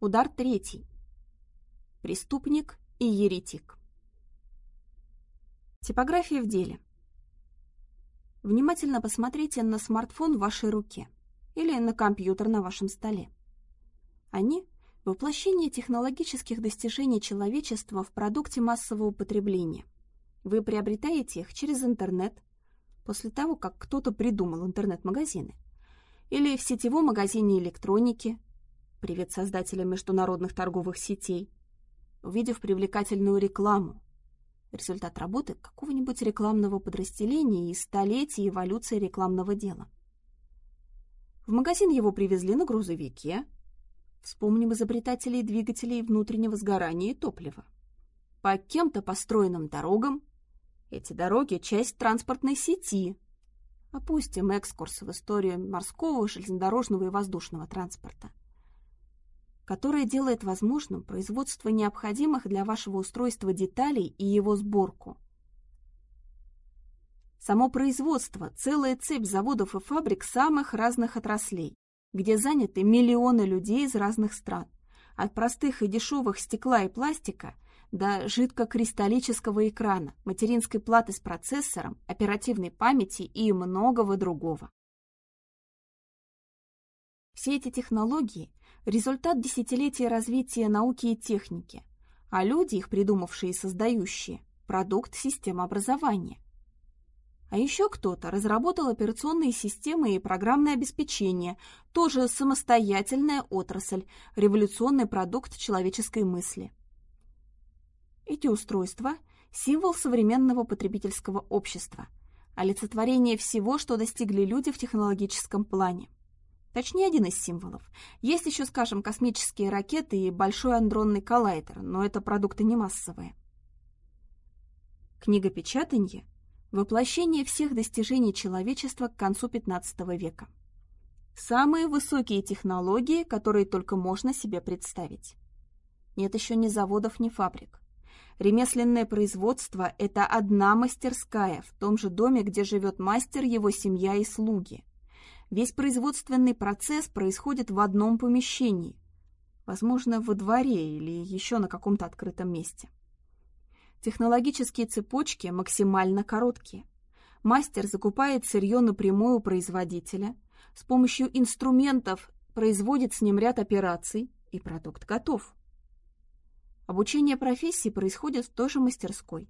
Удар третий. Преступник и еретик. Типография в деле. Внимательно посмотрите на смартфон в вашей руке или на компьютер на вашем столе. Они – воплощение технологических достижений человечества в продукте массового потребления. Вы приобретаете их через интернет, после того, как кто-то придумал интернет-магазины, или в сетевом магазине электроники, привет создателям международных торговых сетей, увидев привлекательную рекламу, результат работы какого-нибудь рекламного подразделения и столетий эволюции рекламного дела. В магазин его привезли на грузовике. Вспомним изобретателей двигателей внутреннего сгорания и топлива. По кем-то построенным дорогам. Эти дороги – часть транспортной сети. Опустим экскурс в историю морского, железнодорожного и воздушного транспорта которая делает возможным производство необходимых для вашего устройства деталей и его сборку. Само производство – целая цепь заводов и фабрик самых разных отраслей, где заняты миллионы людей из разных стран, от простых и дешевых стекла и пластика до жидкокристаллического экрана, материнской платы с процессором, оперативной памяти и многого другого. Все эти технологии результат десятилетия развития науки и техники, а люди, их придумавшие и создающие, продукт системы образования. А еще кто-то разработал операционные системы и программное обеспечение, тоже самостоятельная отрасль, революционный продукт человеческой мысли. Эти устройства – символ современного потребительского общества, олицетворение всего, что достигли люди в технологическом плане. Точнее, один из символов. Есть еще, скажем, космические ракеты и большой андронный коллайдер, но это продукты не массовые. Книгопечатанье – воплощение всех достижений человечества к концу XV века. Самые высокие технологии, которые только можно себе представить. Нет еще ни заводов, ни фабрик. Ремесленное производство – это одна мастерская в том же доме, где живет мастер, его семья и слуги. Весь производственный процесс происходит в одном помещении, возможно, во дворе или еще на каком-то открытом месте. Технологические цепочки максимально короткие. Мастер закупает сырье напрямую у производителя, с помощью инструментов производит с ним ряд операций, и продукт готов. Обучение профессии происходит в той же мастерской.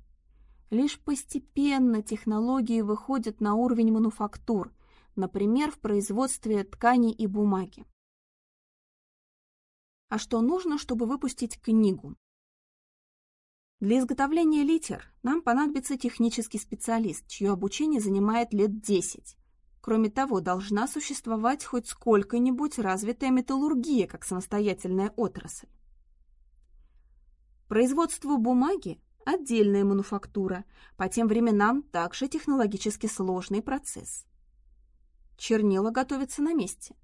Лишь постепенно технологии выходят на уровень мануфактур, например, в производстве тканей и бумаги. А что нужно, чтобы выпустить книгу? Для изготовления литер нам понадобится технический специалист, чье обучение занимает лет 10. Кроме того, должна существовать хоть сколько-нибудь развитая металлургия как самостоятельная отрасль. Производство бумаги – отдельная мануфактура, по тем временам также технологически сложный процесс. Чернила готовятся на месте.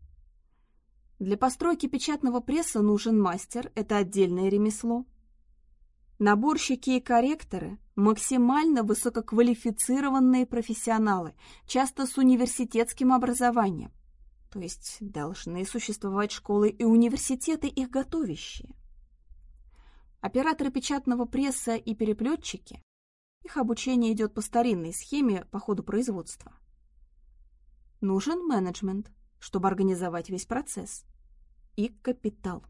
Для постройки печатного пресса нужен мастер, это отдельное ремесло. Наборщики и корректоры – максимально высококвалифицированные профессионалы, часто с университетским образованием. То есть должны существовать школы и университеты, их готовящие. Операторы печатного пресса и переплетчики – их обучение идет по старинной схеме по ходу производства. Нужен менеджмент, чтобы организовать весь процесс. И капитал.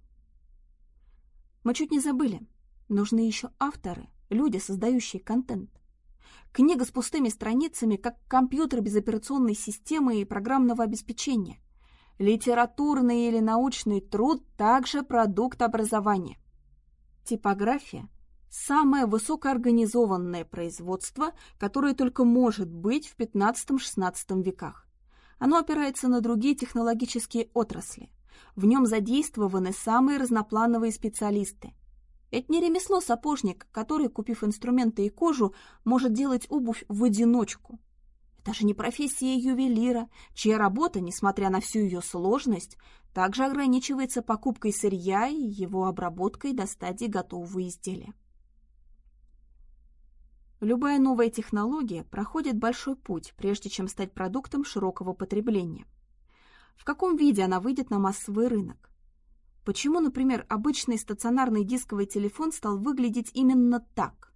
Мы чуть не забыли. Нужны еще авторы, люди, создающие контент. Книга с пустыми страницами, как компьютер без операционной системы и программного обеспечения. Литературный или научный труд также продукт образования. Типография – самое высокоорганизованное производство, которое только может быть в XV-XVI веках. Оно опирается на другие технологические отрасли. В нем задействованы самые разноплановые специалисты. Это не ремесло сапожник, который, купив инструменты и кожу, может делать обувь в одиночку. Это же не профессия ювелира, чья работа, несмотря на всю ее сложность, также ограничивается покупкой сырья и его обработкой до стадии готового изделия. Любая новая технология проходит большой путь, прежде чем стать продуктом широкого потребления. В каком виде она выйдет на массовый рынок? Почему, например, обычный стационарный дисковый телефон стал выглядеть именно так?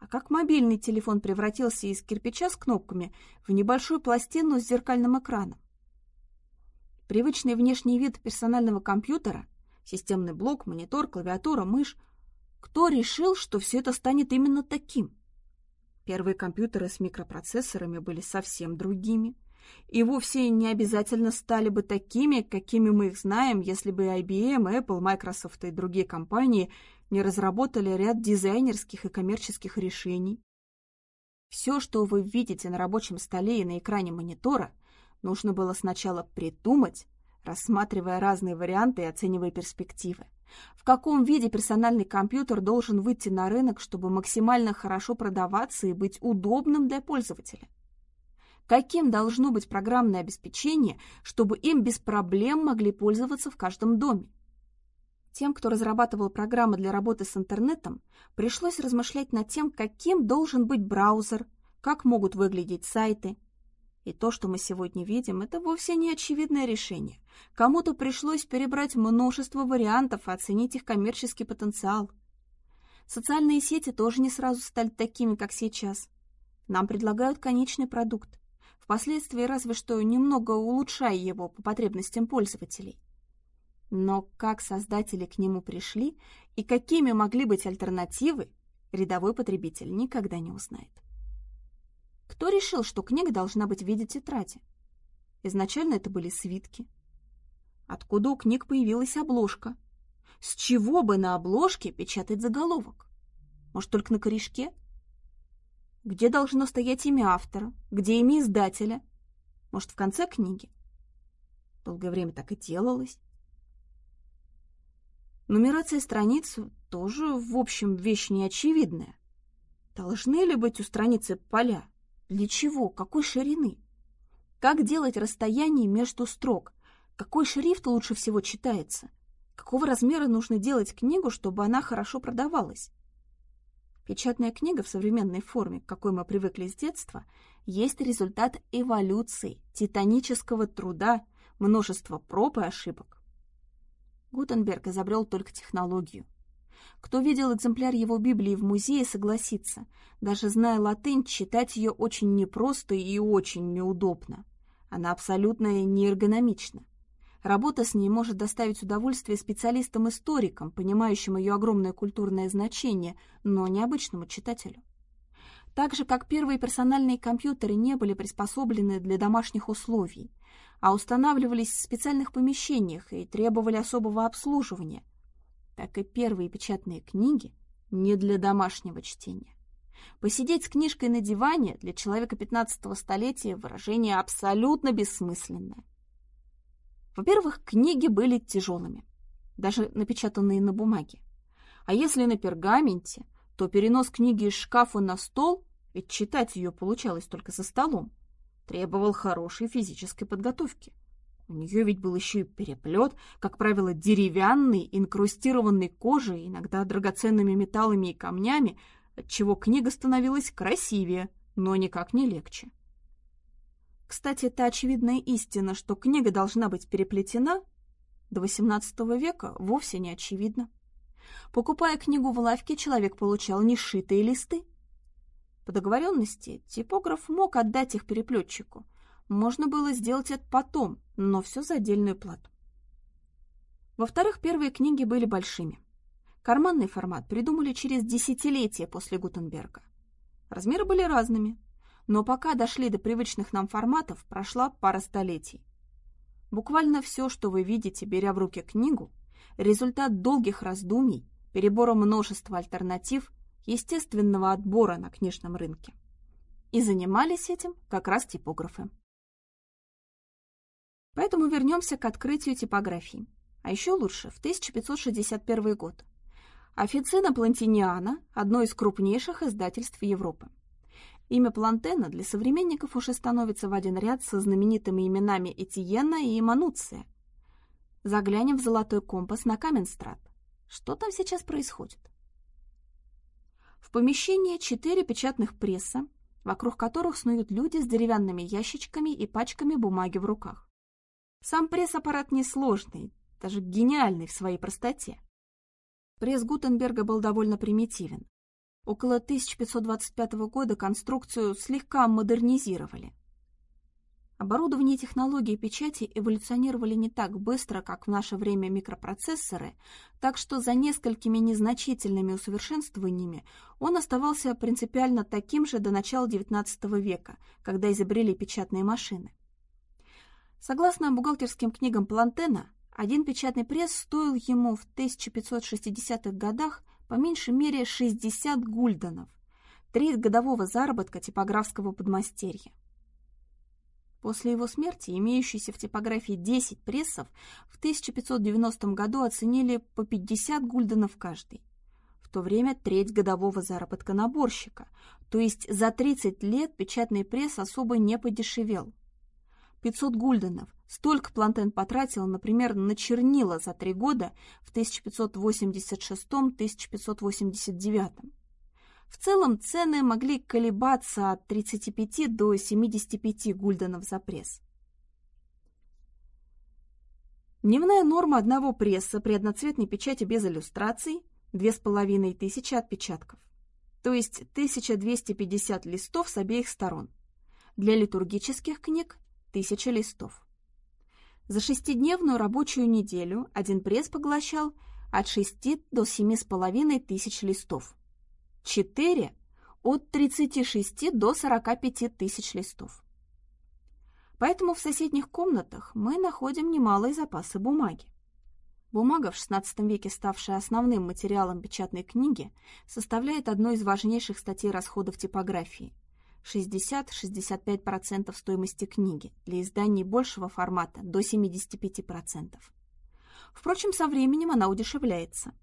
А как мобильный телефон превратился из кирпича с кнопками в небольшую пластину с зеркальным экраном? Привычный внешний вид персонального компьютера – системный блок, монитор, клавиатура, мышь – кто решил, что все это станет именно таким? Первые компьютеры с микропроцессорами были совсем другими – и вовсе не обязательно стали бы такими, какими мы их знаем, если бы IBM, Apple, Microsoft и другие компании не разработали ряд дизайнерских и коммерческих решений. Все, что вы видите на рабочем столе и на экране монитора, нужно было сначала придумать, рассматривая разные варианты и оценивая перспективы. В каком виде персональный компьютер должен выйти на рынок, чтобы максимально хорошо продаваться и быть удобным для пользователя? Каким должно быть программное обеспечение, чтобы им без проблем могли пользоваться в каждом доме? Тем, кто разрабатывал программы для работы с интернетом, пришлось размышлять над тем, каким должен быть браузер, как могут выглядеть сайты. И то, что мы сегодня видим, это вовсе не очевидное решение. Кому-то пришлось перебрать множество вариантов и оценить их коммерческий потенциал. Социальные сети тоже не сразу стали такими, как сейчас. Нам предлагают конечный продукт впоследствии разве что немного улучшая его по потребностям пользователей. Но как создатели к нему пришли и какими могли быть альтернативы, рядовой потребитель никогда не узнает. Кто решил, что книга должна быть в виде тетради? Изначально это были свитки. Откуда у книг появилась обложка? С чего бы на обложке печатать заголовок? Может, только на корешке? Где должно стоять имя автора? Где имя издателя? Может, в конце книги? Долгое время так и делалось. Нумерация страниц тоже, в общем, вещь неочевидная. Должны ли быть у страницы поля? Для чего? Какой ширины? Как делать расстояние между строк? Какой шрифт лучше всего читается? Какого размера нужно делать книгу, чтобы она хорошо продавалась? Печатная книга в современной форме, к какой мы привыкли с детства, есть результат эволюции, титанического труда, множества проб и ошибок. Гутенберг изобрел только технологию. Кто видел экземпляр его Библии в музее, согласится. Даже зная латынь, читать ее очень непросто и очень неудобно. Она абсолютно неэргономична. Работа с ней может доставить удовольствие специалистам-историкам, понимающим ее огромное культурное значение, но не обычному читателю. Так же, как первые персональные компьютеры не были приспособлены для домашних условий, а устанавливались в специальных помещениях и требовали особого обслуживания, так и первые печатные книги не для домашнего чтения. Посидеть с книжкой на диване для человека 15 столетия выражение абсолютно бессмысленное. Во-первых, книги были тяжелыми, даже напечатанные на бумаге. А если на пергаменте, то перенос книги из шкафа на стол, ведь читать ее получалось только за столом, требовал хорошей физической подготовки. У нее ведь был еще и переплет, как правило, деревянный, инкрустированный кожей, иногда драгоценными металлами и камнями, отчего книга становилась красивее, но никак не легче. Кстати, это очевидная истина, что книга должна быть переплетена, до XVIII века вовсе не очевидно. Покупая книгу в лавке, человек получал нешитые листы. По договоренности типограф мог отдать их переплетчику. Можно было сделать это потом, но все за отдельную плату. Во-вторых, первые книги были большими. Карманный формат придумали через десятилетия после Гутенберга. Размеры были разными, но пока дошли до привычных нам форматов, прошла пара столетий. Буквально все, что вы видите, беря в руки книгу, результат долгих раздумий, перебора множества альтернатив, естественного отбора на книжном рынке. И занимались этим как раз типографы. Поэтому вернемся к открытию типографии. А еще лучше, в 1561 год. Официна Плантиниана – одно из крупнейших издательств Европы. Имя Плантена для современников уже становится в один ряд со знаменитыми именами Этьена и Мануция. Заглянем в золотой компас на Каменстрат. Что там сейчас происходит? В помещении четыре печатных пресса, вокруг которых снуют люди с деревянными ящичками и пачками бумаги в руках. Сам пресс-аппарат несложный, даже гениальный в своей простоте. Пресс Гутенберга был довольно примитивен. Около 1525 года конструкцию слегка модернизировали. Оборудование и технологии печати эволюционировали не так быстро, как в наше время микропроцессоры, так что за несколькими незначительными усовершенствованиями он оставался принципиально таким же до начала XIX века, когда изобрели печатные машины. Согласно бухгалтерским книгам Плантена, один печатный пресс стоил ему в 1560-х годах по меньшей мере 60 гульденов, треть годового заработка типографского подмастерья. После его смерти имеющиеся в типографии 10 прессов в 1590 году оценили по 50 гульденов каждый. В то время треть годового заработка наборщика, то есть за 30 лет печатный пресс особо не подешевел. 500 гульденов. Столько Плантен потратил, например, на чернила за три года в 1586-1589. В целом цены могли колебаться от 35 до 75 гульденов за пресс. Дневная норма одного пресса при одноцветной печати без иллюстраций – 2500 отпечатков, то есть 1250 листов с обеих сторон. Для литургических книг – 1000 листов. За шестидневную рабочую неделю один пресс поглощал от 6 до 7,5 тысяч листов – 4 от 36 до 45 тысяч листов. Поэтому в соседних комнатах мы находим немалые запасы бумаги. Бумага, в XVI веке ставшая основным материалом печатной книги, составляет одну из важнейших статей расходов типографии – 60-65% стоимости книги, для изданий большего формата – до 75%. Впрочем, со временем она удешевляется –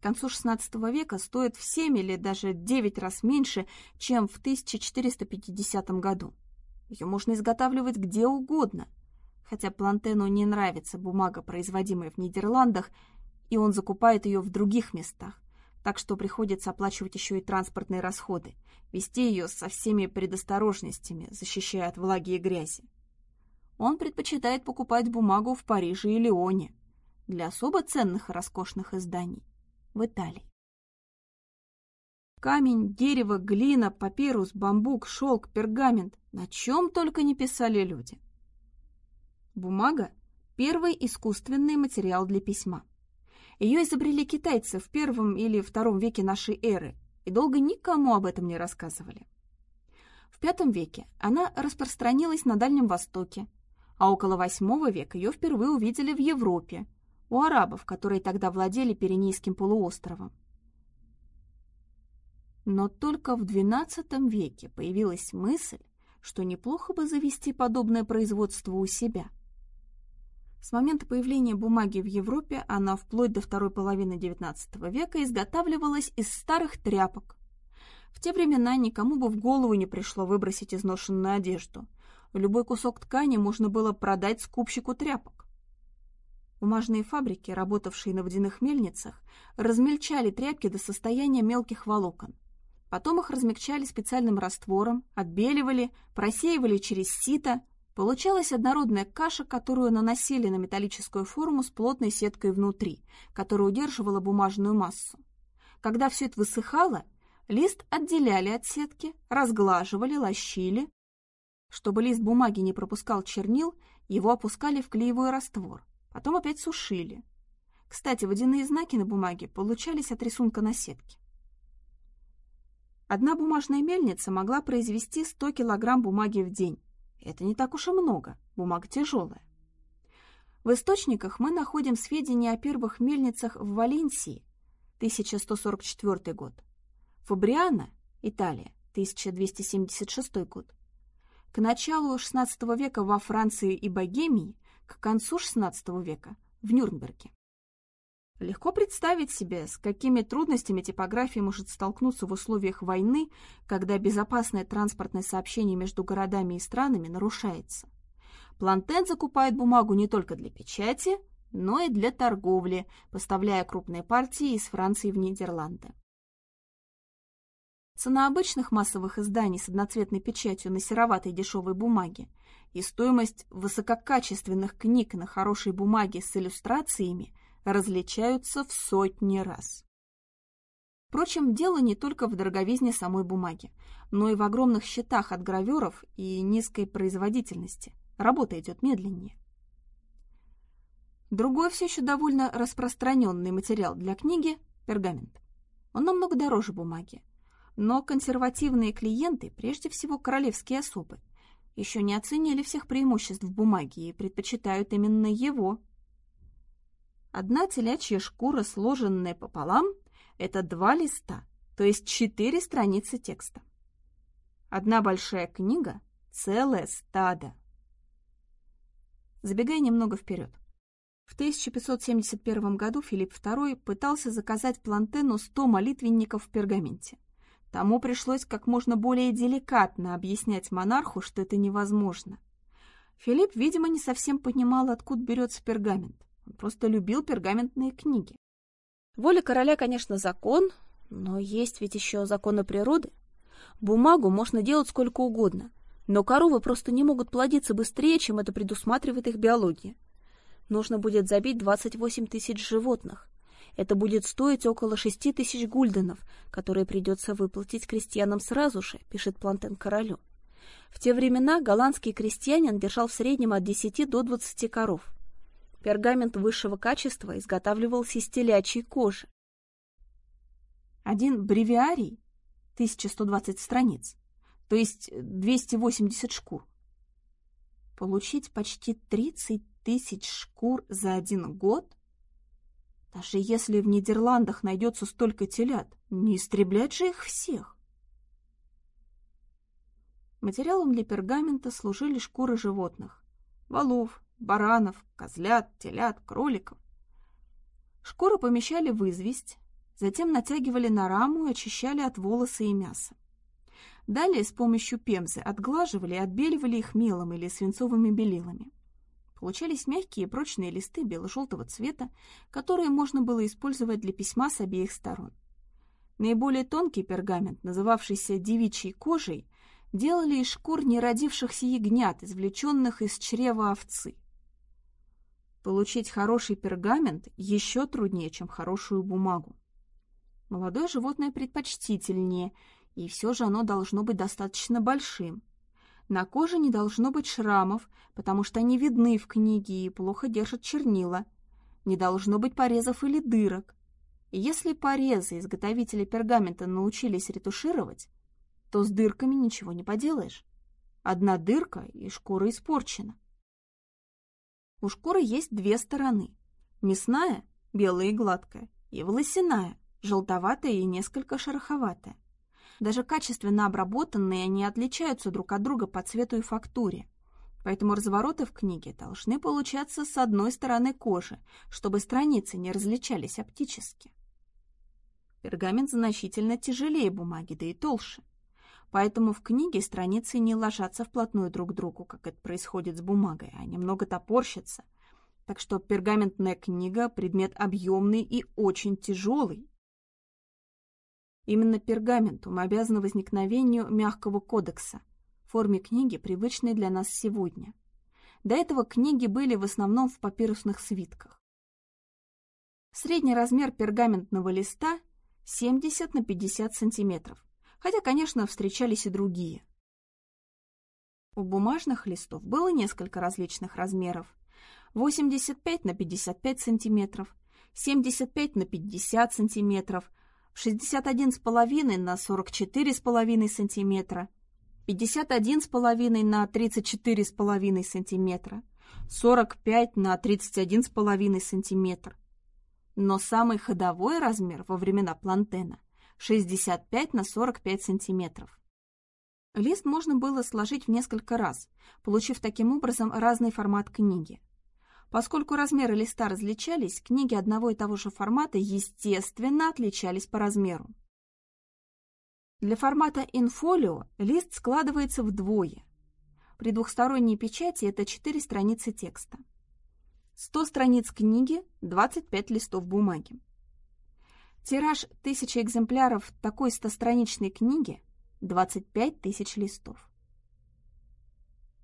к концу XVI века стоит в 7 или даже 9 раз меньше, чем в 1450 году. Ее можно изготавливать где угодно, хотя Плантену не нравится бумага, производимая в Нидерландах, и он закупает ее в других местах, так что приходится оплачивать еще и транспортные расходы, вести ее со всеми предосторожностями, защищая от влаги и грязи. Он предпочитает покупать бумагу в Париже и Лионе для особо ценных и роскошных изданий в Италии. Камень, дерево, глина, папирус, бамбук, шелк, пергамент. На чем только не писали люди. Бумага – первый искусственный материал для письма. Ее изобрели китайцы в первом или втором веке нашей эры и долго никому об этом не рассказывали. В пятом веке она распространилась на Дальнем Востоке, а около восьмого века ее впервые увидели в Европе – у арабов, которые тогда владели Пиренейским полуостровом. Но только в XII веке появилась мысль, что неплохо бы завести подобное производство у себя. С момента появления бумаги в Европе она вплоть до второй половины XIX века изготавливалась из старых тряпок. В те времена никому бы в голову не пришло выбросить изношенную одежду. Любой кусок ткани можно было продать скупщику тряпок. Бумажные фабрики, работавшие на водяных мельницах, размельчали тряпки до состояния мелких волокон. Потом их размягчали специальным раствором, отбеливали, просеивали через сито. Получалась однородная каша, которую наносили на металлическую форму с плотной сеткой внутри, которая удерживала бумажную массу. Когда все это высыхало, лист отделяли от сетки, разглаживали, лощили. Чтобы лист бумаги не пропускал чернил, его опускали в клеевой раствор потом опять сушили. Кстати, водяные знаки на бумаге получались от рисунка на сетке. Одна бумажная мельница могла произвести 100 килограмм бумаги в день. Это не так уж и много, бумага тяжелая. В источниках мы находим сведения о первых мельницах в Валенсии, 1144 год, Фабриано, Италия, 1276 год. К началу XVI века во Франции и Богемии к концу XVI века в Нюрнберге. Легко представить себе, с какими трудностями типография может столкнуться в условиях войны, когда безопасное транспортное сообщение между городами и странами нарушается. Плантен закупает бумагу не только для печати, но и для торговли, поставляя крупные партии из Франции в Нидерланды. Цена обычных массовых изданий с одноцветной печатью на сероватой дешевой бумаге и стоимость высококачественных книг на хорошей бумаге с иллюстрациями различаются в сотни раз. Впрочем, дело не только в дороговизне самой бумаги, но и в огромных счетах от граверов и низкой производительности. Работа идет медленнее. Другой все еще довольно распространенный материал для книги – пергамент. Он намного дороже бумаги. Но консервативные клиенты, прежде всего королевские особы, еще не оценили всех преимуществ бумаги и предпочитают именно его. Одна телячья шкура, сложенная пополам, это два листа, то есть четыре страницы текста. Одна большая книга – целое стадо. Забегая немного вперед. В 1571 году Филипп II пытался заказать Плантену 100 молитвенников в пергаменте. Тому пришлось как можно более деликатно объяснять монарху, что это невозможно. Филипп, видимо, не совсем понимал, откуда берется пергамент. Просто любил пергаментные книги. Воля короля, конечно, закон, но есть ведь еще законы природы. Бумагу можно делать сколько угодно, но коровы просто не могут плодиться быстрее, чем это предусматривает их биология нужно будет забить 28 тысяч животных. Это будет стоить около 6 тысяч гульденов, которые придется выплатить крестьянам сразу же, пишет Плантен королю. В те времена голландский крестьянин держал в среднем от 10 до 20 коров. Пергамент высшего качества изготавливался из телячьей кожи. Один бревиарий, 1120 страниц, то есть 280 шкур. Получить почти 30 тысяч шкур за один год? Даже если в Нидерландах найдется столько телят, не истреблять же их всех. Материалом для пергамента служили шкуры животных – волов, баранов, козлят, телят, кроликов. Шкуры помещали в известь, затем натягивали на раму и очищали от волоса и мяса. Далее с помощью пемзы отглаживали и отбеливали их мелом или свинцовыми белилами. Получались мягкие и прочные листы бело-желтого цвета, которые можно было использовать для письма с обеих сторон. Наиболее тонкий пергамент, называвшийся девичьей кожей, делали из шкур неродившихся ягнят, извлеченных из чрева овцы. Получить хороший пергамент еще труднее, чем хорошую бумагу. Молодое животное предпочтительнее, и все же оно должно быть достаточно большим. На коже не должно быть шрамов, потому что они видны в книге и плохо держат чернила. Не должно быть порезов или дырок. И если порезы изготовители пергамента научились ретушировать, то с дырками ничего не поделаешь. Одна дырка, и шкура испорчена. У шкуры есть две стороны. Мясная, белая и гладкая, и волосяная, желтоватая и несколько шероховатая. Даже качественно обработанные они отличаются друг от друга по цвету и фактуре. Поэтому развороты в книге должны получаться с одной стороны кожи, чтобы страницы не различались оптически. Пергамент значительно тяжелее бумаги, да и толще. Поэтому в книге страницы не ложатся вплотную друг к другу, как это происходит с бумагой, а немного топорщатся. Так что пергаментная книга – предмет объемный и очень тяжелый. Именно пергаментум обязан возникновению мягкого кодекса, форме книги, привычной для нас сегодня. До этого книги были в основном в папирусных свитках. Средний размер пергаментного листа 70 на 50 сантиметров, хотя, конечно, встречались и другие. У бумажных листов было несколько различных размеров. 85 на 55 сантиметров, 75 на 50 сантиметров, 61,5 на 44,5 сантиметра, 51,5 на 34,5 сантиметра, 45 на 31,5 сантиметр. Но самый ходовой размер во времена Плантена – 65 на 45 сантиметров. Лист можно было сложить в несколько раз, получив таким образом разный формат книги. Поскольку размеры листа различались, книги одного и того же формата, естественно, отличались по размеру. Для формата инфолио лист складывается вдвое. При двухсторонней печати это 4 страницы текста. 100 страниц книги, 25 листов бумаги. Тираж тысячи экземпляров такой стостраничной книги – 25 тысяч листов.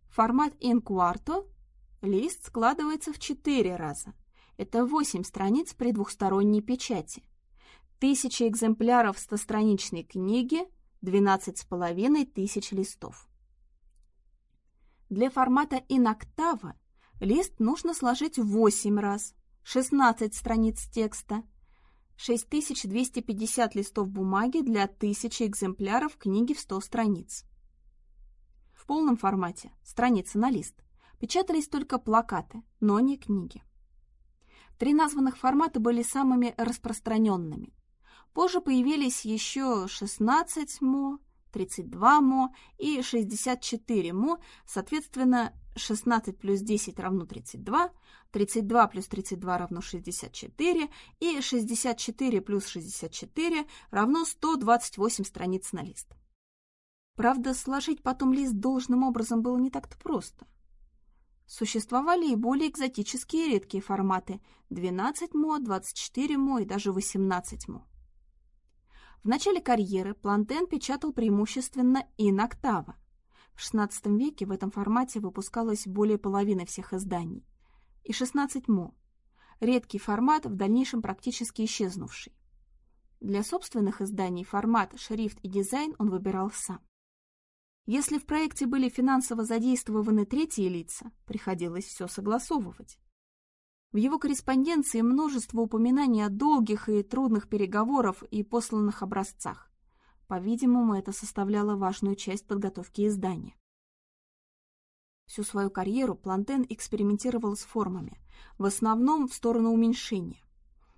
Формат quarto – лист складывается в 4 раза. Это 8 страниц при двухсторонней печати. Тысяча экземпляров стостраничной книги – 12,5 тысяч листов. Для формата octavo лист нужно сложить в 8 раз, 16 страниц текста, 6250 листов бумаги для 1000 экземпляров книги в 100 страниц. В полном формате, страница на лист, печатались только плакаты, но не книги. Три названных формата были самыми распространенными. Позже появились еще 16 мо, 32 мо и 64 мо, соответственно, 16 плюс 10 равно 32, 32 плюс 32 равно 64 и 64 плюс 64 равно 128 страниц на лист. Правда, сложить потом лист должным образом было не так-то просто. Существовали и более экзотические редкие форматы – 12 мо, 24 мо и даже 18 мо. В начале карьеры Плантен печатал преимущественно иноктава. В XVI веке в этом формате выпускалось более половины всех изданий. И 16 мо – редкий формат, в дальнейшем практически исчезнувший. Для собственных изданий формат, шрифт и дизайн он выбирал сам. Если в проекте были финансово задействованы третьи лица, приходилось все согласовывать. В его корреспонденции множество упоминаний о долгих и трудных переговорах и посланных образцах. По-видимому, это составляло важную часть подготовки издания. Всю свою карьеру Плантен экспериментировал с формами, в основном в сторону уменьшения.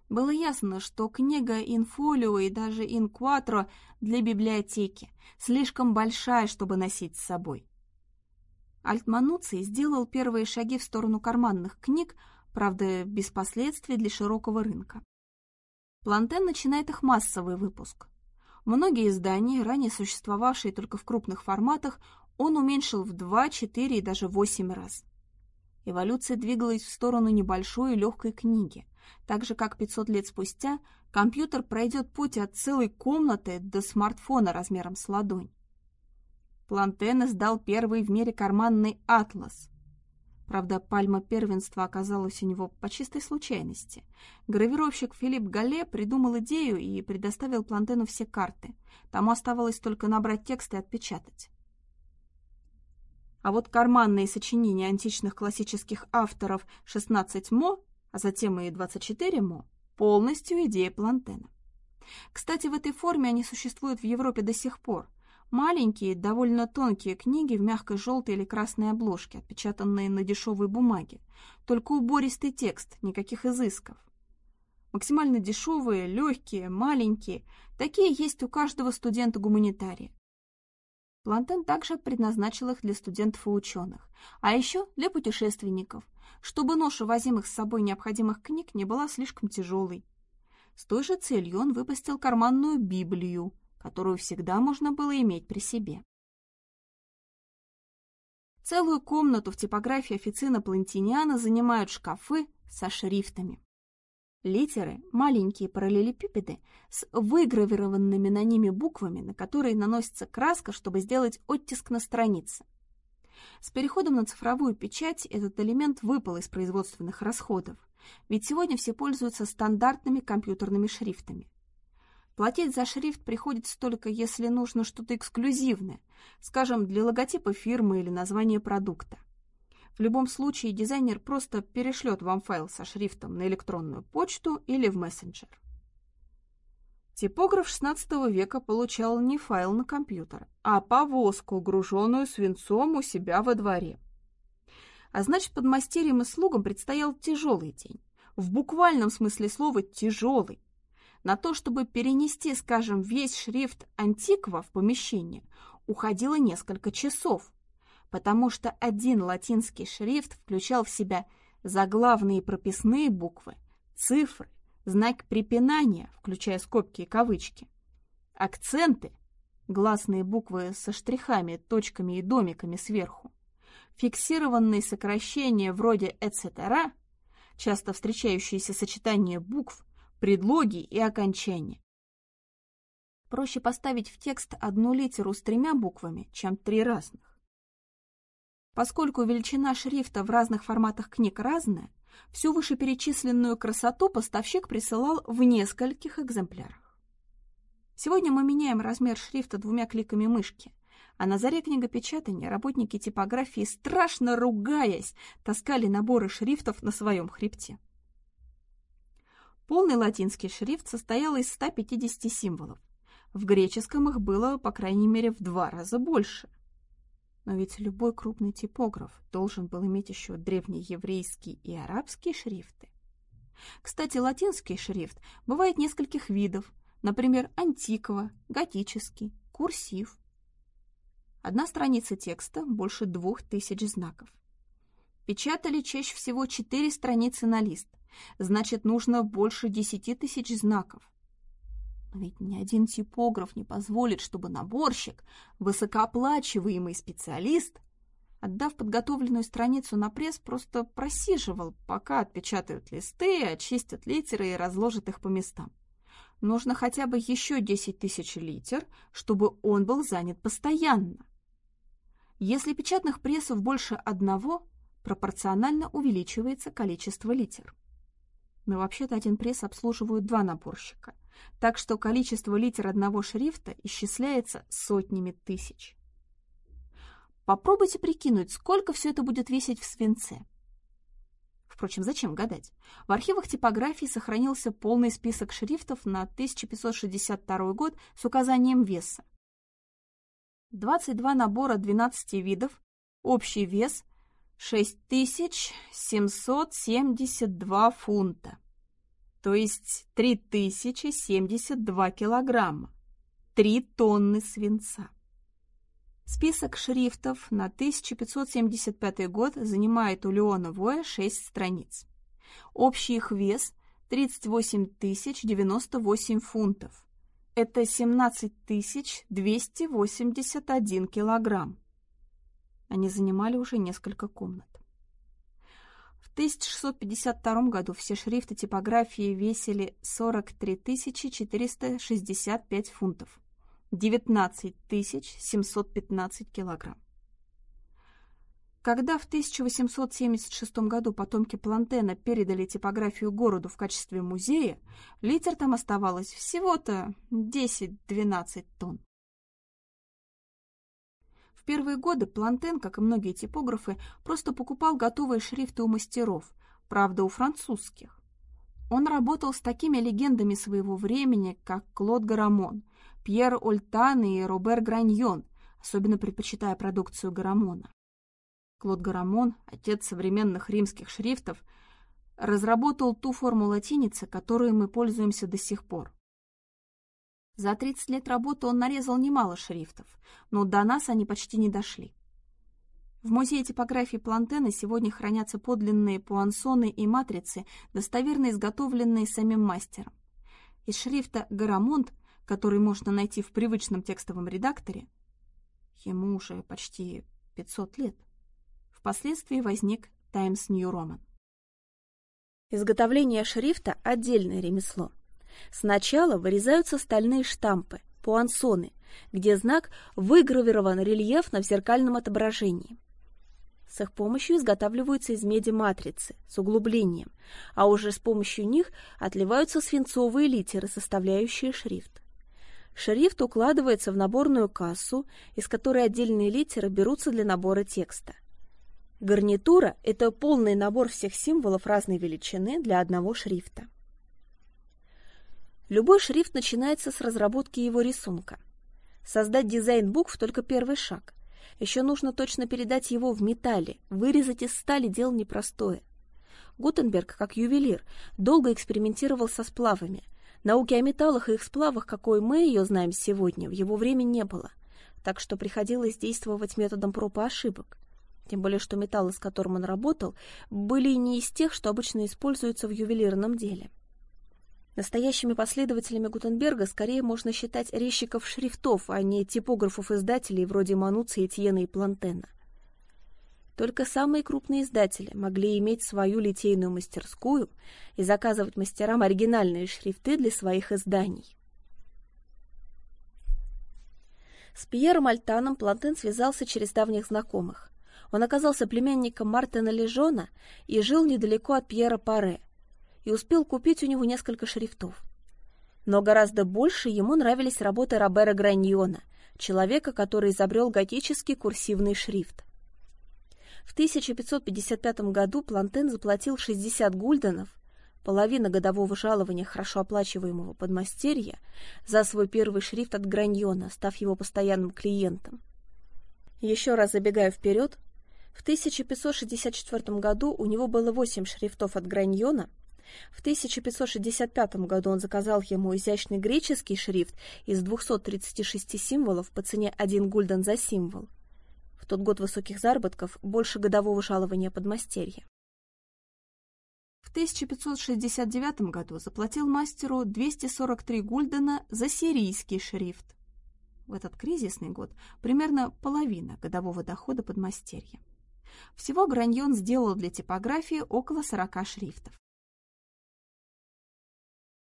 Было ясно, что книга инфолио и даже инкватро для библиотеки слишком большая, чтобы носить с собой. Альтмануций сделал первые шаги в сторону карманных книг, правда, без последствий для широкого рынка. Плантен начинает их массовый выпуск. Многие издания, ранее существовавшие только в крупных форматах, он уменьшил в 2, 4 и даже 8 раз. Эволюция двигалась в сторону небольшой и легкой книги – так же, как 500 лет спустя компьютер пройдет путь от целой комнаты до смартфона размером с ладонь. Плантен издал первый в мире карманный атлас. Правда, пальма первенства оказалась у него по чистой случайности. Гравировщик Филипп Галле придумал идею и предоставил Плантену все карты. Тому оставалось только набрать текст и отпечатать. А вот карманные сочинения античных классических авторов «16 мо» а затем и 24 мо, полностью идея Плантена. Кстати, в этой форме они существуют в Европе до сих пор. Маленькие, довольно тонкие книги в мягкой желтой или красной обложке, отпечатанные на дешевой бумаге. Только убористый текст, никаких изысков. Максимально дешевые, легкие, маленькие. Такие есть у каждого студента-гуманитария. Плантен также предназначил их для студентов и ученых, а еще для путешественников, чтобы ноша возимых с собой необходимых книг не была слишком тяжелой. С той же целью он выпустил карманную Библию, которую всегда можно было иметь при себе. Целую комнату в типографии официна Плантиниана занимают шкафы со шрифтами. Литеры – маленькие параллелепипеды с выгравированными на ними буквами, на которые наносится краска, чтобы сделать оттиск на странице. С переходом на цифровую печать этот элемент выпал из производственных расходов, ведь сегодня все пользуются стандартными компьютерными шрифтами. Платить за шрифт приходится только если нужно что-то эксклюзивное, скажем, для логотипа фирмы или названия продукта. В любом случае дизайнер просто перешлет вам файл со шрифтом на электронную почту или в мессенджер. Типограф XVI века получал не файл на компьютер, а повозку, груженную свинцом у себя во дворе. А значит, подмастерьям и слугам предстоял тяжелый день. В буквальном смысле слова «тяжелый». На то, чтобы перенести, скажем, весь шрифт антиква в помещение, уходило несколько часов, потому что один латинский шрифт включал в себя заглавные прописные буквы, цифры, знак препинания, включая скобки и кавычки, акценты, гласные буквы со штрихами, точками и домиками сверху, фиксированные сокращения вроде «etc», часто встречающиеся сочетания букв, предлоги и окончания. Проще поставить в текст одну литеру с тремя буквами, чем три разных. Поскольку величина шрифта в разных форматах книг разная, всю вышеперечисленную красоту поставщик присылал в нескольких экземплярах. Сегодня мы меняем размер шрифта двумя кликами мышки, а на заре книгопечатания работники типографии, страшно ругаясь, таскали наборы шрифтов на своем хребте. Полный латинский шрифт состоял из 150 символов. В греческом их было, по крайней мере, в два раза больше. Но ведь любой крупный типограф должен был иметь еще древнееврейский и арабские шрифты. Кстати, латинский шрифт бывает нескольких видов, например, антиква, готический, курсив. Одна страница текста больше двух тысяч знаков. Печатали чаще всего четыре страницы на лист, значит, нужно больше десяти тысяч знаков. Но ведь ни один типограф не позволит, чтобы наборщик, высокооплачиваемый специалист, отдав подготовленную страницу на пресс, просто просиживал, пока отпечатают листы, очистят литеры и разложат их по местам. Нужно хотя бы еще 10 тысяч литер, чтобы он был занят постоянно. Если печатных прессов больше одного, пропорционально увеличивается количество литер. Но вообще-то один пресс обслуживают два наборщика, так что количество литер одного шрифта исчисляется сотнями тысяч. Попробуйте прикинуть, сколько все это будет весить в свинце. Впрочем, зачем гадать? В архивах типографии сохранился полный список шрифтов на 1562 год с указанием веса. 22 набора 12 видов, общий вес 6772 фунта, то есть 3072 килограмма, 3 тонны свинца. Список шрифтов на 1575 год занимает у Леона Воя 6 страниц. Общий их вес 38 098 фунтов. Это 17 281 килограмм. Они занимали уже несколько комнат. В 1652 году все шрифты типографии весили 43 465 фунтов, 19 715 килограмм. Когда в 1876 году потомки Плантена передали типографию городу в качестве музея, литер там оставалось всего-то 10-12 тонн первые годы Плантен, как и многие типографы, просто покупал готовые шрифты у мастеров, правда, у французских. Он работал с такими легендами своего времени, как Клод Гарамон, Пьер Ольтан и Робер Граньон, особенно предпочитая продукцию Гарамона. Клод Гарамон, отец современных римских шрифтов, разработал ту форму латиницы, которой мы пользуемся до сих пор. За 30 лет работы он нарезал немало шрифтов, но до нас они почти не дошли. В музее типографии Плантена сегодня хранятся подлинные пуансоны и матрицы, достоверно изготовленные самим мастером. Из шрифта «Гарамонт», который можно найти в привычном текстовом редакторе, ему уже почти 500 лет, впоследствии возник Times New Roman. Изготовление шрифта – отдельное ремесло. Сначала вырезаются стальные штампы, пуансоны, где знак выгравирован рельефно в зеркальном отображении. С их помощью изготавливаются из меди матрицы с углублением, а уже с помощью них отливаются свинцовые литеры, составляющие шрифт. Шрифт укладывается в наборную кассу, из которой отдельные литеры берутся для набора текста. Гарнитура – это полный набор всех символов разной величины для одного шрифта. Любой шрифт начинается с разработки его рисунка. Создать дизайн букв – только первый шаг. Еще нужно точно передать его в металле. Вырезать из стали – дело непростое. Гутенберг, как ювелир, долго экспериментировал со сплавами. Науки о металлах и их сплавах, какой мы ее знаем сегодня, в его время не было. Так что приходилось действовать методом проб и ошибок. Тем более, что металлы, с которым он работал, были не из тех, что обычно используются в ювелирном деле. Настоящими последователями Гутенберга скорее можно считать резчиков шрифтов, а не типографов-издателей вроде Мануци, Этьена и Плантена. Только самые крупные издатели могли иметь свою литейную мастерскую и заказывать мастерам оригинальные шрифты для своих изданий. С Пьером Альтаном Плантен связался через давних знакомых. Он оказался племянником Мартина Лежона и жил недалеко от Пьера Паре, и успел купить у него несколько шрифтов. Но гораздо больше ему нравились работы Робера Граньона, человека, который изобрел готический курсивный шрифт. В 1555 году Плантен заплатил 60 гульденов, половина годового жалования хорошо оплачиваемого подмастерья, за свой первый шрифт от Граньона, став его постоянным клиентом. Еще раз забегая вперед, в 1564 году у него было 8 шрифтов от Граньона, в 1565 году он заказал ему изящный греческий шрифт из 236 символов по цене 1 гульден за символ тот год высоких заработков больше годового жалования подмастерья. В 1569 году заплатил мастеру 243 гульдена за сирийский шрифт. В этот кризисный год примерно половина годового дохода подмастерья. Всего Граньон сделал для типографии около 40 шрифтов.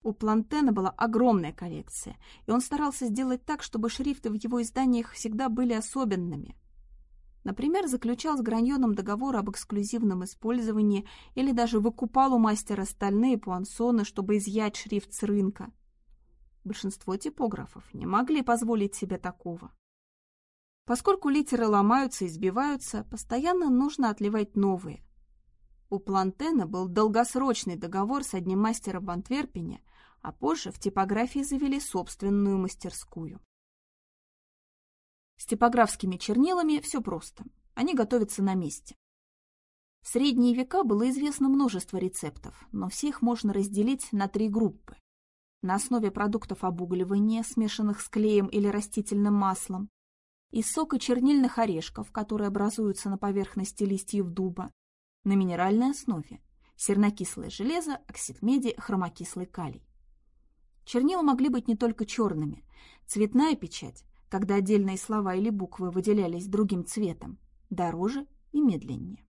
У Плантена была огромная коллекция, и он старался сделать так, чтобы шрифты в его изданиях всегда были особенными, Например, заключал с Граньоном договор об эксклюзивном использовании или даже выкупал у мастера стальные пуансоны, чтобы изъять шрифт с рынка. Большинство типографов не могли позволить себе такого. Поскольку литеры ломаются и сбиваются, постоянно нужно отливать новые. У Плантена был долгосрочный договор с одним мастером в Антверпене, а позже в типографии завели собственную мастерскую. С типографскими чернилами все просто. Они готовятся на месте. В средние века было известно множество рецептов, но все их можно разделить на три группы. На основе продуктов обугливания, смешанных с клеем или растительным маслом, из сока чернильных орешков, которые образуются на поверхности листьев дуба, на минеральной основе, сернокислое железо, оксид меди, хромокислый калий. Чернила могли быть не только черными. Цветная печать когда отдельные слова или буквы выделялись другим цветом, дороже и медленнее.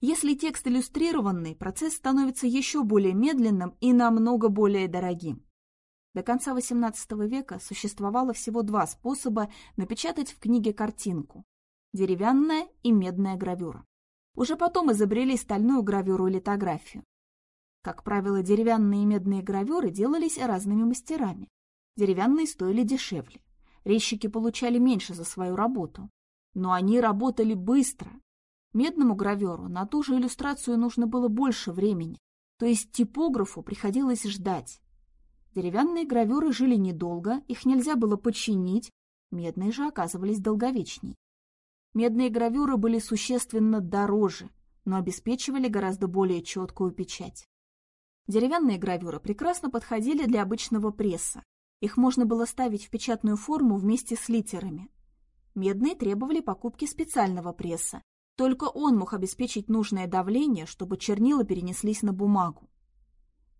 Если текст иллюстрированный, процесс становится еще более медленным и намного более дорогим. До конца XVIII века существовало всего два способа напечатать в книге картинку – деревянная и медная гравюра. Уже потом изобрели стальную гравюру и литографию. Как правило, деревянные и медные гравюры делались разными мастерами. Деревянные стоили дешевле резчики получали меньше за свою работу. Но они работали быстро. Медному граверу на ту же иллюстрацию нужно было больше времени, то есть типографу приходилось ждать. Деревянные гравюры жили недолго, их нельзя было починить, медные же оказывались долговечней. Медные гравюры были существенно дороже, но обеспечивали гораздо более четкую печать. Деревянные гравюры прекрасно подходили для обычного пресса, их можно было ставить в печатную форму вместе с литерами. Медные требовали покупки специального пресса. Только он мог обеспечить нужное давление, чтобы чернила перенеслись на бумагу.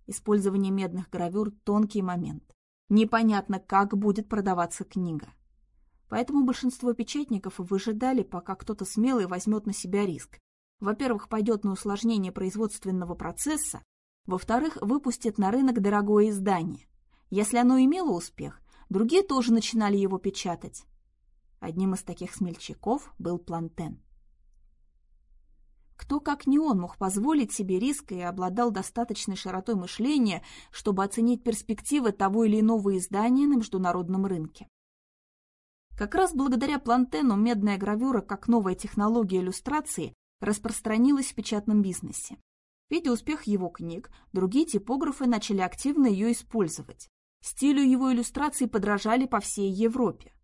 Использование медных гравюр – тонкий момент. Непонятно, как будет продаваться книга. Поэтому большинство печатников выжидали, пока кто-то смелый возьмет на себя риск. Во-первых, пойдет на усложнение производственного процесса, во-вторых, выпустит на рынок дорогое издание. Если оно имело успех, другие тоже начинали его печатать. Одним из таких смельчаков был Плантен. Кто, как не он, мог позволить себе риск и обладал достаточной широтой мышления, чтобы оценить перспективы того или иного издания на международном рынке? Как раз благодаря Плантену медная гравюра как новая технология иллюстрации распространилась в печатном бизнесе. Видя успех его книг, другие типографы начали активно ее использовать. Стилю его иллюстраций подражали по всей Европе.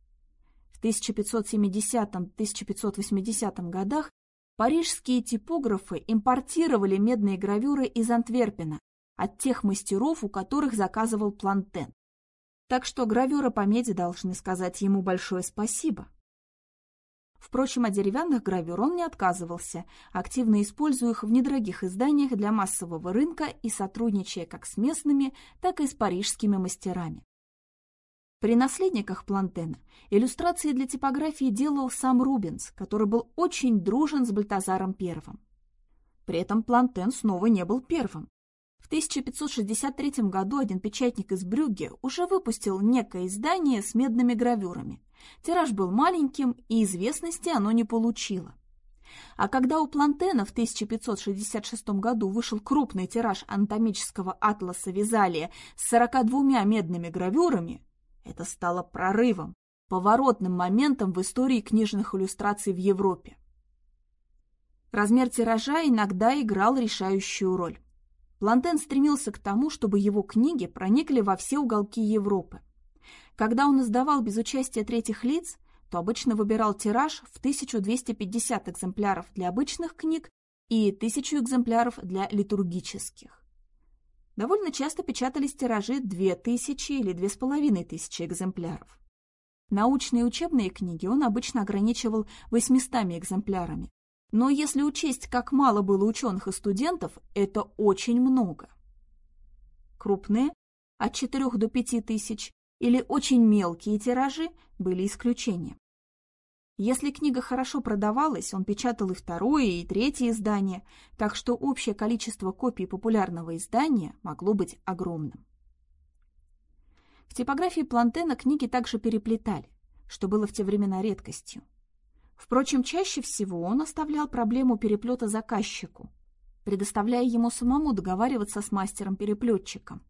В 1570-1580 годах парижские типографы импортировали медные гравюры из Антверпена от тех мастеров, у которых заказывал Плантен. Так что гравюры по меди должны сказать ему большое спасибо. Впрочем, от деревянных гравюр он не отказывался, активно используя их в недорогих изданиях для массового рынка и сотрудничая как с местными, так и с парижскими мастерами. При наследниках Плантена иллюстрации для типографии делал сам Рубенс, который был очень дружен с Бальтазаром I. При этом Плантен снова не был первым. В 1563 году один печатник из Брюгге уже выпустил некое издание с медными гравюрами. Тираж был маленьким, и известности оно не получило. А когда у Плантена в 1566 году вышел крупный тираж анатомического атласа Визалия с 42 медными гравюрами, это стало прорывом, поворотным моментом в истории книжных иллюстраций в Европе. Размер тиража иногда играл решающую роль. Плантен стремился к тому, чтобы его книги проникли во все уголки Европы. Когда он издавал без участия третьих лиц, то обычно выбирал тираж в 1250 экземпляров для обычных книг и 1000 экземпляров для литургических. Довольно часто печатались тиражи 2000 или 2500 экземпляров. Научные и учебные книги он обычно ограничивал 800 экземплярами, но если учесть, как мало было ученых и студентов, это очень много. Крупные, от 4 до 5 тысяч, или очень мелкие тиражи были исключением. Если книга хорошо продавалась, он печатал и второе, и третье издание, так что общее количество копий популярного издания могло быть огромным. В типографии Плантена книги также переплетали, что было в те времена редкостью. Впрочем, чаще всего он оставлял проблему переплета заказчику, предоставляя ему самому договариваться с мастером-переплетчиком.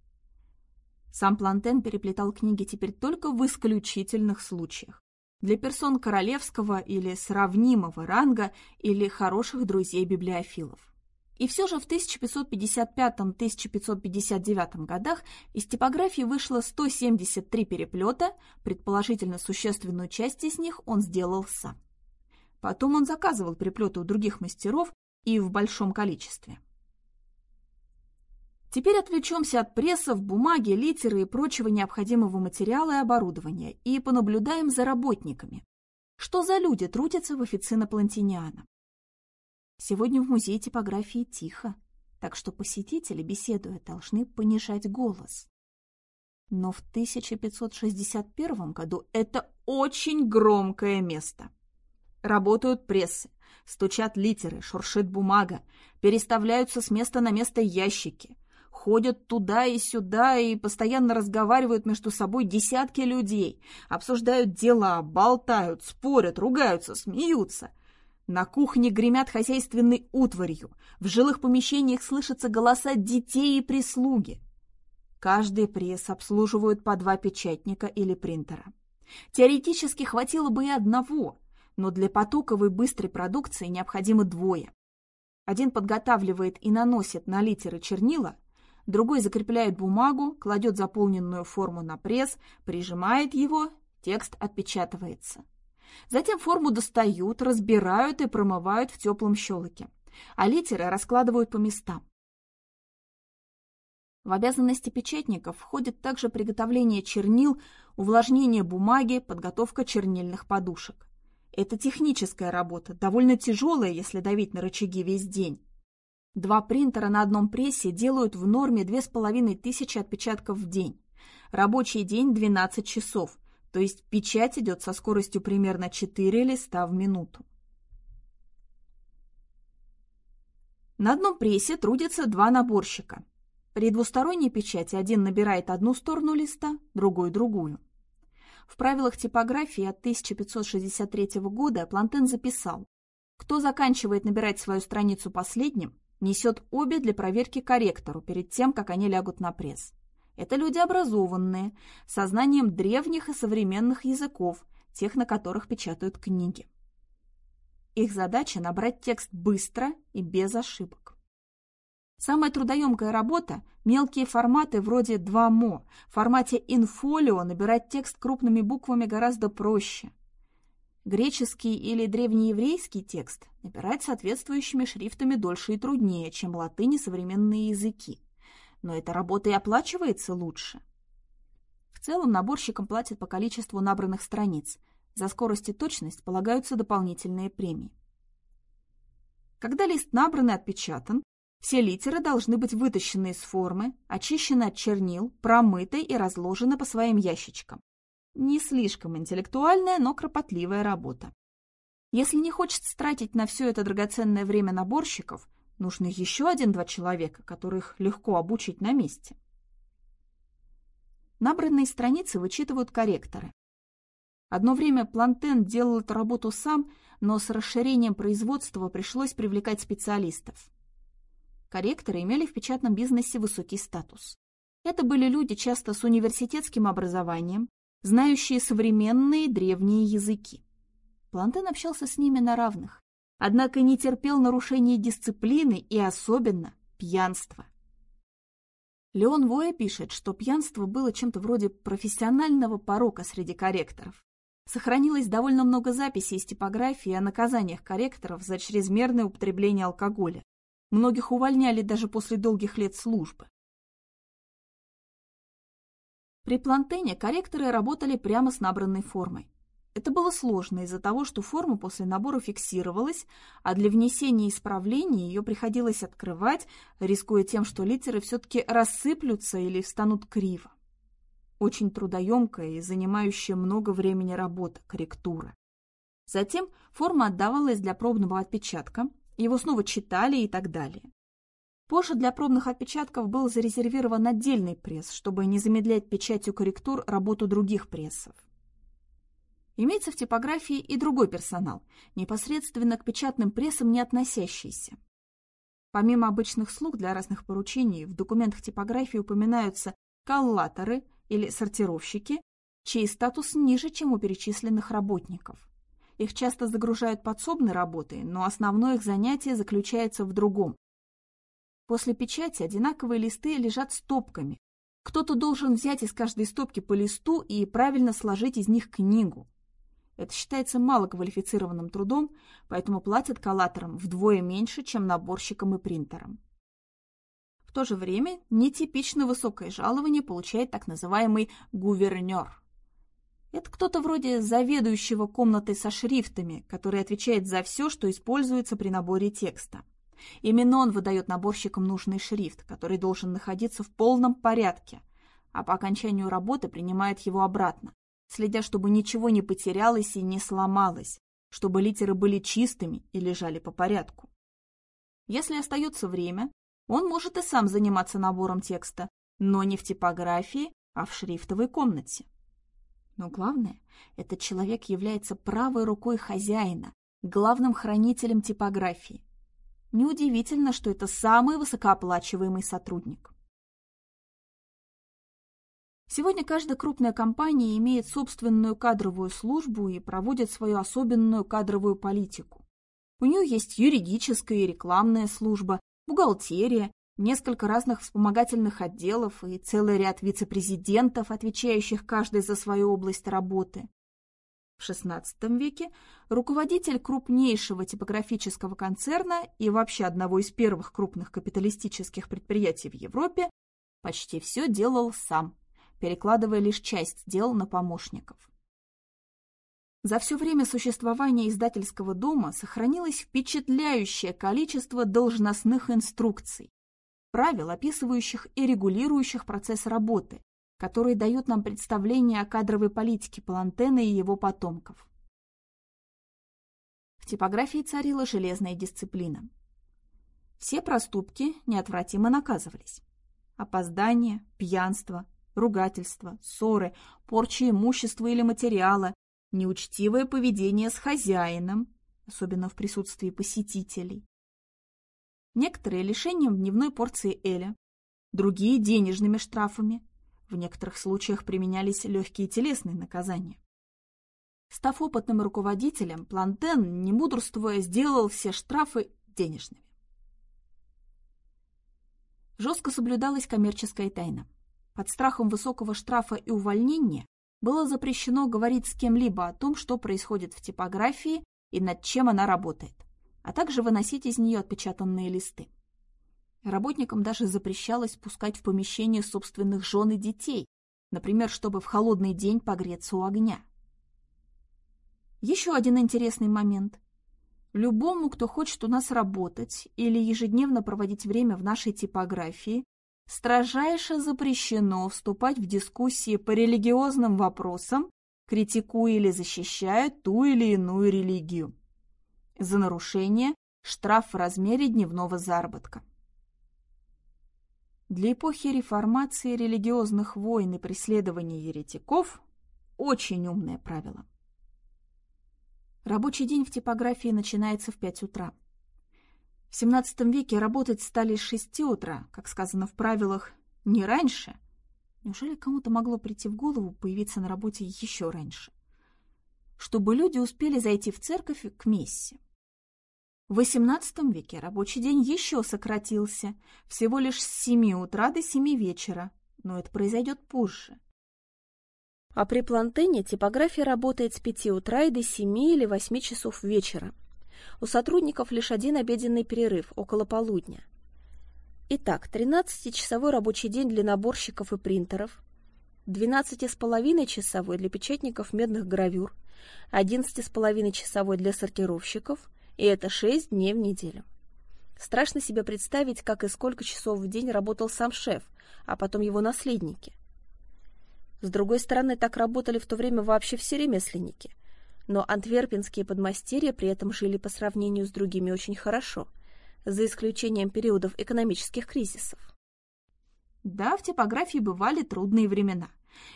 Сам Плантен переплетал книги теперь только в исключительных случаях. Для персон королевского или сравнимого ранга или хороших друзей-библиофилов. И все же в 1555-1559 годах из типографии вышло 173 переплета, предположительно существенную часть из них он сделал сам. Потом он заказывал переплеты у других мастеров и в большом количестве. Теперь отвлечемся от прессов, бумаги, литеры и прочего необходимого материала и оборудования и понаблюдаем за работниками. Что за люди трудятся в официно Плантиниана? Сегодня в музее типографии тихо, так что посетители, беседуя, должны понижать голос. Но в 1561 году это очень громкое место. Работают прессы, стучат литеры, шуршит бумага, переставляются с места на место ящики, ходят туда и сюда и постоянно разговаривают между собой десятки людей, обсуждают дела, болтают, спорят, ругаются, смеются. На кухне гремят хозяйственной утварью, в жилых помещениях слышатся голоса детей и прислуги. Каждый пресс обслуживают по два печатника или принтера. Теоретически хватило бы и одного – но для потоковой быстрой продукции необходимо двое. Один подготавливает и наносит на литеры чернила, другой закрепляет бумагу, кладет заполненную форму на пресс, прижимает его, текст отпечатывается. Затем форму достают, разбирают и промывают в теплом щелоке, а литеры раскладывают по местам. В обязанности печатников входит также приготовление чернил, увлажнение бумаги, подготовка чернильных подушек. Это техническая работа, довольно тяжелая, если давить на рычаги весь день. Два принтера на одном прессе делают в норме 2500 отпечатков в день. Рабочий день 12 часов, то есть печать идет со скоростью примерно 4 листа в минуту. На одном прессе трудятся два наборщика. При двусторонней печати один набирает одну сторону листа, другой – другую. В правилах типографии от 1563 года Плантен записал, кто заканчивает набирать свою страницу последним, несет обе для проверки корректору перед тем, как они лягут на пресс. Это люди образованные, со знанием древних и современных языков, тех, на которых печатают книги. Их задача – набрать текст быстро и без ошибок. Самая трудоемкая работа – мелкие форматы вроде 2мо. В формате инфолио набирать текст крупными буквами гораздо проще. Греческий или древнееврейский текст набирать соответствующими шрифтами дольше и труднее, чем латынь и современные языки. Но эта работа и оплачивается лучше. В целом наборщикам платят по количеству набранных страниц. За скорость и точность полагаются дополнительные премии. Когда лист набран и отпечатан, все литеры должны быть вытащены из формы, очищены от чернил, промыты и разложены по своим ящичкам. Не слишком интеллектуальная, но кропотливая работа. Если не хочется тратить на все это драгоценное время наборщиков, нужно еще один-два человека, которых легко обучить на месте. Набранные страницы вычитывают корректоры. Одно время Плантен делал эту работу сам, но с расширением производства пришлось привлекать специалистов. Корректоры имели в печатном бизнесе высокий статус. Это были люди часто с университетским образованием, знающие современные древние языки. Плантен общался с ними на равных, однако не терпел нарушения дисциплины и особенно пьянства. Леон Воя пишет, что пьянство было чем-то вроде профессионального порока среди корректоров. Сохранилось довольно много записей из типографии о наказаниях корректоров за чрезмерное употребление алкоголя. Многих увольняли даже после долгих лет службы. При Плантене корректоры работали прямо с набранной формой. Это было сложно из-за того, что форма после набора фиксировалась, а для внесения исправлений ее приходилось открывать, рискуя тем, что литеры все-таки рассыплются или встанут криво очень трудоемкая и занимающая много времени работа, корректура. Затем форма отдавалась для пробного отпечатка, его снова читали и так далее. Позже для пробных отпечатков был зарезервирован отдельный пресс, чтобы не замедлять печатью корректур работу других прессов. Имеется в типографии и другой персонал, непосредственно к печатным прессам не относящийся. Помимо обычных слуг для разных поручений, в документах типографии упоминаются коллаторы – или сортировщики, чей статус ниже, чем у перечисленных работников. Их часто загружают подсобной работой, но основное их занятие заключается в другом. После печати одинаковые листы лежат стопками. Кто-то должен взять из каждой стопки по листу и правильно сложить из них книгу. Это считается малоквалифицированным трудом, поэтому платят коллаторам вдвое меньше, чем наборщикам и принтерам. В то же время нетипично высокое жалование получает так называемый гувернер. Это кто-то вроде заведующего комнатой со шрифтами, который отвечает за все, что используется при наборе текста. Именно он выдает наборщикам нужный шрифт, который должен находиться в полном порядке, а по окончанию работы принимает его обратно, следя, чтобы ничего не потерялось и не сломалось, чтобы литеры были чистыми и лежали по порядку. Если остается время, он может и сам заниматься набором текста, но не в типографии, а в шрифтовой комнате. Но главное, этот человек является правой рукой хозяина, главным хранителем типографии. Неудивительно, что это самый высокооплачиваемый сотрудник. Сегодня каждая крупная компания имеет собственную кадровую службу и проводит свою особенную кадровую политику. У нее есть юридическая и рекламная служба, бухгалтерия, несколько разных вспомогательных отделов и целый ряд вице-президентов, отвечающих каждый за свою область работы. В XVI веке руководитель крупнейшего типографического концерна и вообще одного из первых крупных капиталистических предприятий в Европе почти все делал сам, перекладывая лишь часть дел на помощников. За все время существования издательского дома сохранилось впечатляющее количество должностных инструкций, правил, описывающих и регулирующих процесс работы, которые дают нам представление о кадровой политике Палантена и его потомков. В типографии царила железная дисциплина. Все проступки неотвратимо наказывались. Опоздание, пьянство, ругательство, ссоры, порча имущества или материала, неучтивое поведение с хозяином, особенно в присутствии посетителей. Некоторые лишением дневной порции эля, другие – денежными штрафами. В некоторых случаях применялись легкие телесные наказания. Став опытным руководителем, Плантен, не мудрствуя, сделал все штрафы денежными. Жестко соблюдалась коммерческая тайна. Под страхом высокого штрафа и увольнения было запрещено говорить с кем-либо о том, что происходит в типографии и над чем она работает, а также выносить из нее отпечатанные листы. Работникам даже запрещалось пускать в помещение собственных жен и детей, например, чтобы в холодный день погреться у огня. Еще один интересный момент. Любому, кто хочет у нас работать или ежедневно проводить время в нашей типографии, строжайше запрещено вступать в дискуссии по религиозным вопросам критикуя или защищая ту или иную религию. За нарушение штраф в размере дневного заработка. Для эпохи реформации религиозных войн и преследования еретиков очень умное правило. Рабочий день в типографии начинается в 5 утра. В XVII веке работать стали с 6 утра, как сказано в правилах, не раньше. Неужели кому-то могло прийти в голову появиться на работе еще раньше? Чтобы люди успели зайти в церковь к мессе. В XVIII веке рабочий день еще сократился, всего лишь с 7 утра до 7 вечера, но это произойдет позже. А при Плантене типография работает с 5 утра и до 7 или 8 часов вечера. У сотрудников лишь один обеденный перерыв, около полудня. Итак, 13-часовой рабочий день для наборщиков и принтеров, 12,5-часовой для печатников медных гравюр, 11,5-часовой для сортировщиков – и это шесть дней в неделю. Страшно себе представить, как и сколько часов в день работал сам шеф, а потом его наследники. С другой стороны, так работали в то время вообще все ремесленники. Но антверпенские подмастерья при этом жили по сравнению с другими очень хорошо, за исключением периодов экономических кризисов. Да, в типографии бывали трудные времена,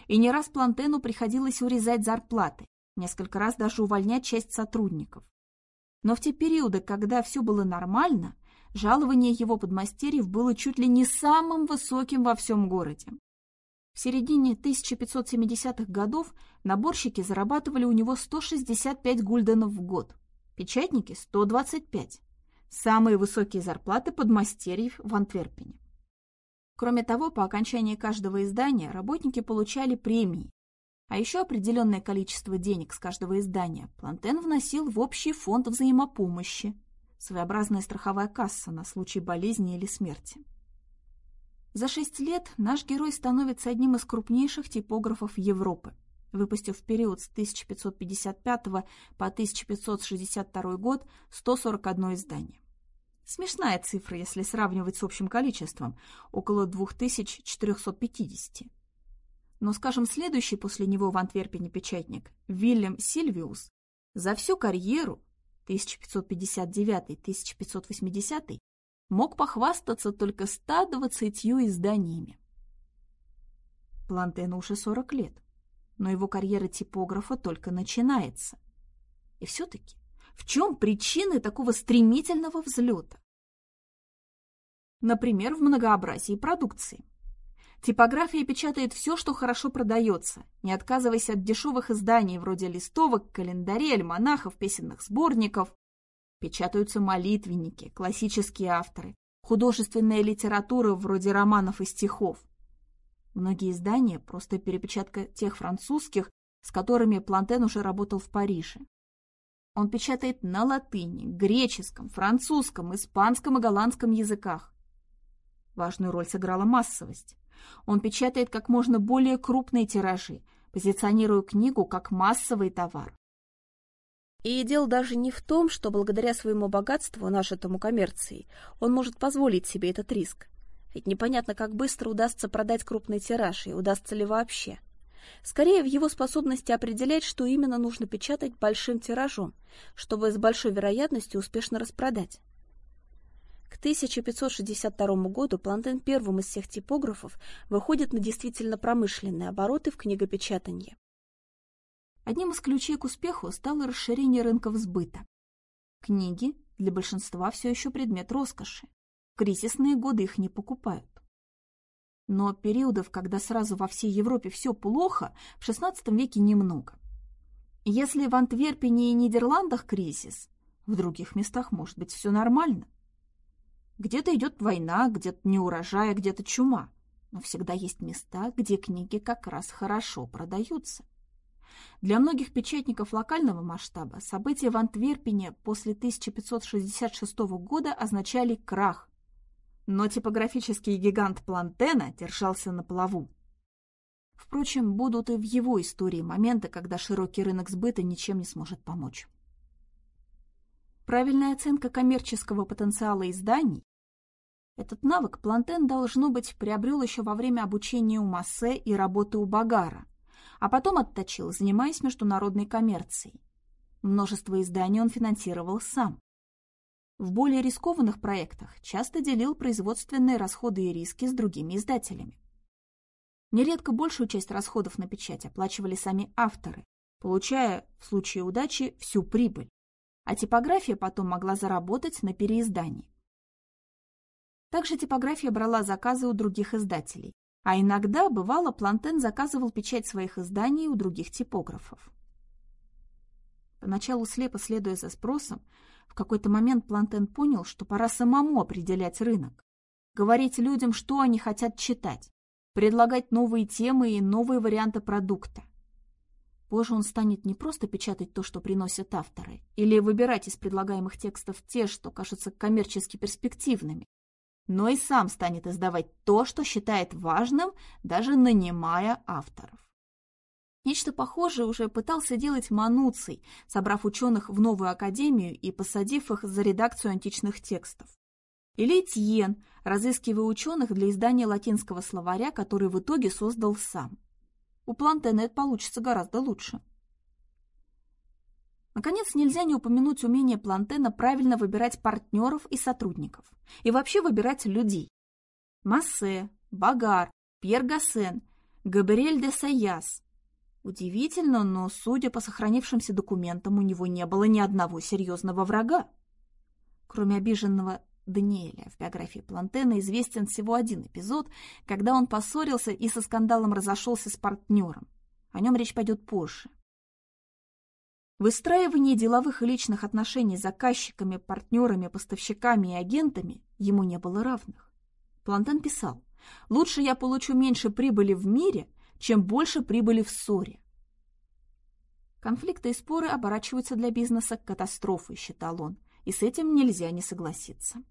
и не раз Плантену приходилось урезать зарплаты, несколько раз даже увольнять часть сотрудников. Но в те периоды, когда все было нормально, жалование его подмастерьев было чуть ли не самым высоким во всем городе. В середине 1570-х годов наборщики зарабатывали у него 165 гульденов в год, печатники – 125. Самые высокие зарплаты подмастерьев в Антверпене. Кроме того, по окончании каждого издания работники получали премии, а еще определенное количество денег с каждого издания Плантен вносил в общий фонд взаимопомощи, своеобразная страховая касса на случай болезни или смерти. За шесть лет наш герой становится одним из крупнейших типографов Европы, выпустив в период с 1555 по 1562 год 141 издание. Смешная цифра, если сравнивать с общим количеством, около 2450. Но, скажем, следующий после него в Антверпене печатник, Вильям Сильвиус, за всю карьеру 1559-1580 мог похвастаться только 120 изданиями. Плантену уже 40 лет, но его карьера типографа только начинается. И все-таки, в чем причины такого стремительного взлета? Например, в многообразии продукции. Типография печатает все, что хорошо продается, не отказываясь от дешевых изданий вроде листовок, календарей, альманахов, песенных сборников. Печатаются молитвенники, классические авторы, художественная литература вроде романов и стихов. Многие издания – просто перепечатка тех французских, с которыми Плантен уже работал в Париже. Он печатает на латыни, греческом, французском, испанском и голландском языках. Важную роль сыграла массовость. Он печатает как можно более крупные тиражи, позиционируя книгу как массовый товар. И дело даже не в том, что благодаря своему богатству, нажитому коммерцией, он может позволить себе этот риск. Ведь непонятно, как быстро удастся продать крупный тираж, и удастся ли вообще. Скорее, в его способности определять, что именно нужно печатать большим тиражом, чтобы с большой вероятностью успешно распродать. К 1562 году Плантен первым из всех типографов выходит на действительно промышленные обороты в книгопечатании. Одним из ключей к успеху стало расширение рынков сбыта. Книги для большинства все еще предмет роскоши. В кризисные годы их не покупают. Но периодов, когда сразу во всей Европе все плохо, в XVI веке немного. Если в Антверпене и Нидерландах кризис, в других местах может быть все нормально. Где-то идет война, где-то неурожай, а где-то чума. Но всегда есть места, где книги как раз хорошо продаются. Для многих печатников локального масштаба события в Антверпене после 1566 года означали крах. Но типографический гигант Плантена держался на плаву. Впрочем, будут и в его истории моменты, когда широкий рынок сбыта ничем не сможет помочь. Правильная оценка коммерческого потенциала изданий этот навык Плантен, должно быть, приобрел еще во время обучения у Массе и работы у Багара, а потом отточил, занимаясь международной коммерцией. Множество изданий он финансировал сам. В более рискованных проектах часто делил производственные расходы и риски с другими издателями. Нередко большую часть расходов на печать оплачивали сами авторы, получая, в случае удачи, всю прибыль. А типография потом могла заработать на переиздании. Также типография брала заказы у других издателей, а иногда, бывало, Плантен заказывал печать своих изданий у других типографов. Поначалу слепо следуя за спросом, в какой-то момент Плантен понял, что пора самому определять рынок, говорить людям, что они хотят читать, предлагать новые темы и новые варианты продукта. Позже он станет не просто печатать то, что приносят авторы, или выбирать из предлагаемых текстов те, что кажутся коммерчески перспективными, но и сам станет издавать то, что считает важным, даже нанимая авторов. Нечто похожее уже пытался делать Мануций, собрав ученых в новую академию и посадив их за редакцию античных текстов. Или Тьен, разыскивая ученых для издания латинского словаря, который в итоге создал сам. У Плантена это получится гораздо лучше. Наконец, нельзя не упомянуть умение Плантена правильно выбирать партнеров и сотрудников. И вообще выбирать людей. Массе, Багар, Пьер Гассен, Габриэль де Саяс. Удивительно, но, судя по сохранившимся документам, у него не было ни одного серьезного врага. Кроме обиженного Даниэля в биографии Плантена известен всего один эпизод, когда он поссорился и со скандалом разошелся с партнером. О нем речь пойдет позже. В выстраивании деловых и личных отношений с заказчиками, партнерами, поставщиками и агентами ему не было равных. Плантен писал, «Лучше я получу меньше прибыли в мире, чем больше прибыли в ссоре». Конфликты и споры оборачиваются для бизнеса катастрофой, считал он, и с этим нельзя не согласиться.